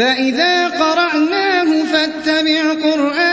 فَإِذَا قرعناه فَاتَّبِعْ قُرْآنَهُ